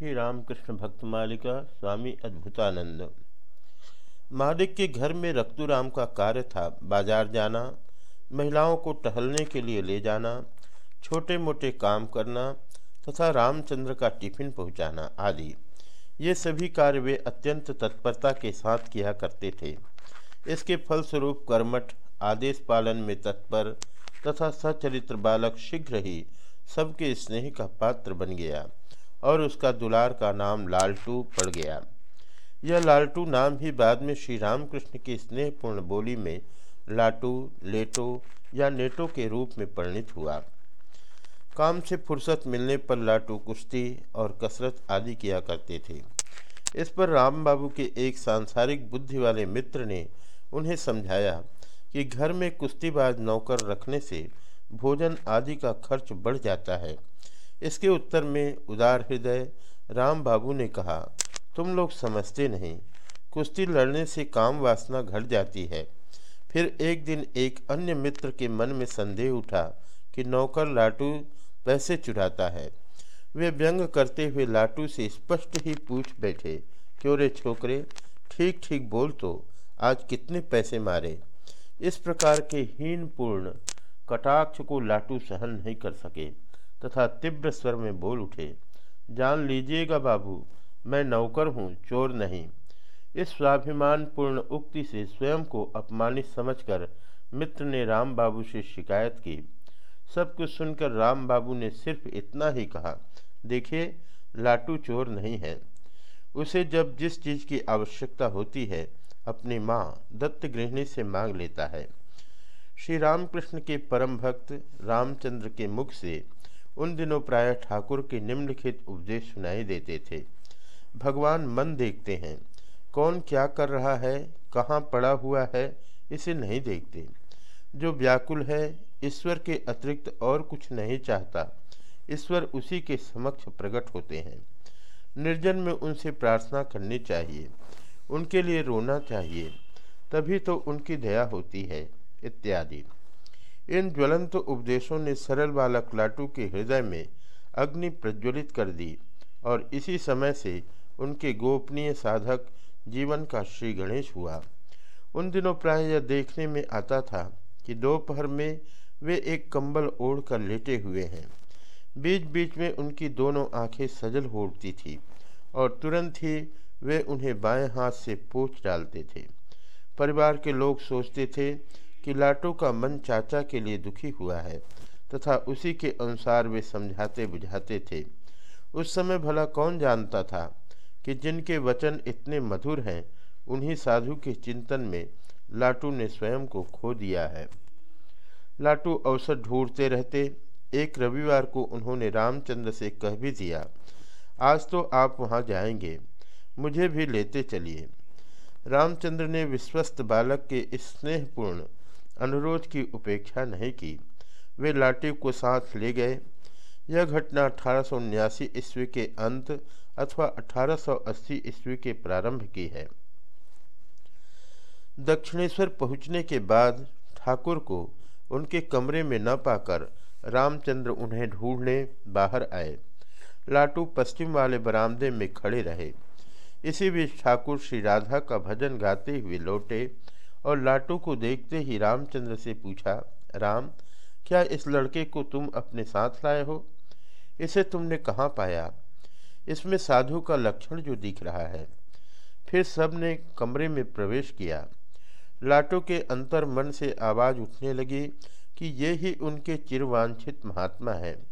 श्री रामकृष्ण भक्त मालिका स्वामी अद्भुतानंद। मालिक के घर में रक्तुराम का कार्य था बाज़ार जाना, महिलाओं को टहलने के लिए ले जाना छोटे मोटे काम करना तथा रामचंद्र का टिफ़िन पहुंचाना आदि। ये सभी कार्य वे अत्यंत तत्परता के साथ किया करते थे। इसके फलस्वरूप कर्मठ, आदेश पालन में तत्पर तथा सचरित्र बालक शीघ्र ही सबके स्नेह का पात्र बन गया। और उसका दुलार का नाम लालटू पड़ गया। यह लालटू नाम ही बाद में श्री रामकृष्ण की स्नेहपूर्ण बोली में लाटू, लेटो या नेटो के रूप में परिणित हुआ। काम से फुर्सत मिलने पर लाटू कुश्ती और कसरत आदि किया करते थे। इस पर राम बाबू के एक सांसारिक बुद्धि वाले मित्र ने उन्हें समझाया कि घर में कुश्तीबाज नौकर रखने से भोजन आदि का खर्च बढ़ जाता है। इसके उत्तर में उदार हृदय राम बाबू ने कहा, तुम लोग समझते नहीं। कुश्ती लड़ने से काम वासना घट जाती है। फिर एक दिन एक अन्य मित्र के मन में संदेह उठा कि नौकर लाटू पैसे चुराता है। वे व्यंग करते हुए लाटू से स्पष्ट ही पूछ बैठे, क्यों रे छोकरे? ठीक ठीक बोल तो। आज कितने पैसे मारे? इस प्रकार के हीनपूर्ण कटाक्ष को लाटू सहन नहीं कर सके। तथा तीव्र स्वर में बोल उठे, जान लीजिएगा बाबू, मैं नौकर हूँ, चोर नहीं। इस स्वाभिमानपूर्ण उक्ति से स्वयं को अपमानित समझकर मित्र ने राम बाबू से शिकायत की। सब कुछ सुनकर राम बाबू ने सिर्फ़ इतना ही कहा, देखिए, लाटू चोर नहीं है। उसे जब जिस चीज़ की आवश्यकता होती है, अपनी माँ दत्त गृहिणी से मांग लेता है। श्री रामकृष्ण के परम भक्त रामचंद्र के मुख से उन दिनों प्राय ठाकुर के निम्नलिखित उपदेश सुनाई देते थे। भगवान मन देखते हैं। कौन क्या कर रहा है? कहाँ पड़ा हुआ है? इसे नहीं देखते। जो व्याकुल है, ईश्वर के अतिरिक्त और कुछ नहीं चाहता। ईश्वर उसी के समक्ष प्रकट होते हैं। निर्जन में उनसे प्रार्थना करनी चाहिए। उनके लिए रोना चाहिए। तभी तो उनकी दया होती है, इत्यादि। इन ज्वलंत उपदेशों ने सरल बालक लाटू के हृदय में अग्नि प्रज्वलित कर दी और इसी समय से उनके गोपनीय साधक जीवन का श्री गणेश हुआ। उन दिनों प्राय यह देखने में आता था कि दोपहर में वे एक कंबल ओढ़ कर लेटे हुए हैं। बीच बीच में उनकी दोनों आँखें सजल हो उठती थी और तुरंत ही वे उन्हें बाएँ हाथ से पोछ डालते थे। परिवार के लोग सोचते थे कि लाटो का मन चाचा के लिए दुखी हुआ है, तथा उसी के अनुसार वे समझाते बुझाते थे। उस समय भला कौन जानता था कि जिनके वचन इतने मधुर हैं, उन्हीं साधु के चिंतन में लाटू ने स्वयं को खो दिया है। लाटू अवसर ढूंढते रहते, एक रविवार को उन्होंने रामचंद्र से कह भी दिया, आज तो आप वहाँ जाएँगे, मुझे भी लेते चलिए। रामचंद्र ने विश्वस्त बालक के स्नेहपूर्ण अनुरोध की उपेक्षा नहीं की। वे लाटी को साथ ले गए। यह घटना अठारह ईस्वी के अंत अथवा 1880 ईस्वी के प्रारंभ की है। दक्षिणेश्वर पहुँचने के बाद ठाकुर को उनके कमरे में न पाकर रामचंद्र उन्हें ढूँढने बाहर आए। लाटू पश्चिम वाले बरामदे में खड़े रहे। इसी बीच ठाकुर श्री राधा का भजन गाते हुए लौटे। और लाटू को देखते ही रामचंद्र से पूछा, राम, क्या इस लड़के को तुम अपने साथ लाए हो? इसे तुमने कहाँ पाया? इसमें साधु का लक्षण जो दिख रहा है। फिर सबने कमरे में प्रवेश किया। लाटो के अंतर मन से आवाज़ उठने लगी कि ये ही उनके चिरवांछित महात्मा है।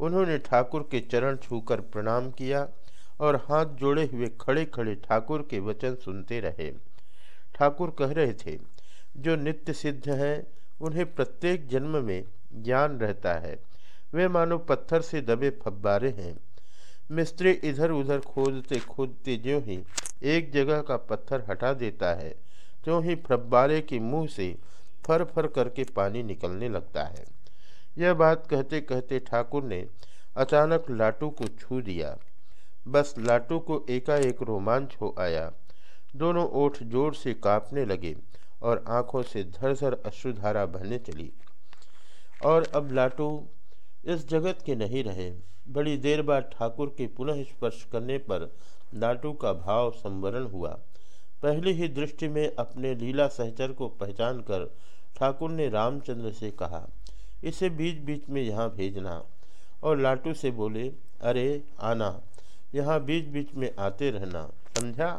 उन्होंने ठाकुर के चरण छूकर प्रणाम किया और हाथ जोड़े हुए खड़े खड़े ठाकुर के वचन सुनते रहे। ठाकुर कह रहे थे, जो नित्य सिद्ध हैं, उन्हें प्रत्येक जन्म में ज्ञान रहता है। वे मानो पत्थर से दबे फब्बारे हैं। मिस्त्री इधर उधर खोदते खोदते ज्यों ही एक जगह का पत्थर हटा देता है, त्यों ही फब्बारे के मुँह से फर फर करके पानी निकलने लगता है। यह बात कहते कहते ठाकुर ने अचानक लाटू को छू दिया। बस लाटू को एकाएक रोमांच हो आया। दोनों ओठ ज़ोर से कांपने लगे और आँखों से धर धर अश्रुधारा बहने चली। और अब लाटू इस जगत के नहीं रहे। बड़ी देर बाद ठाकुर के पुनः स्पर्श करने पर लाटू का भाव संवरण हुआ। पहली ही दृष्टि में अपने लीला सहचर को पहचान कर ठाकुर ने रामचंद्र से कहा, इसे बीच बीच में यहाँ भेजना। और लाटू से बोले, अरे, आना, यहाँ बीच बीच में आते रहना, समझा?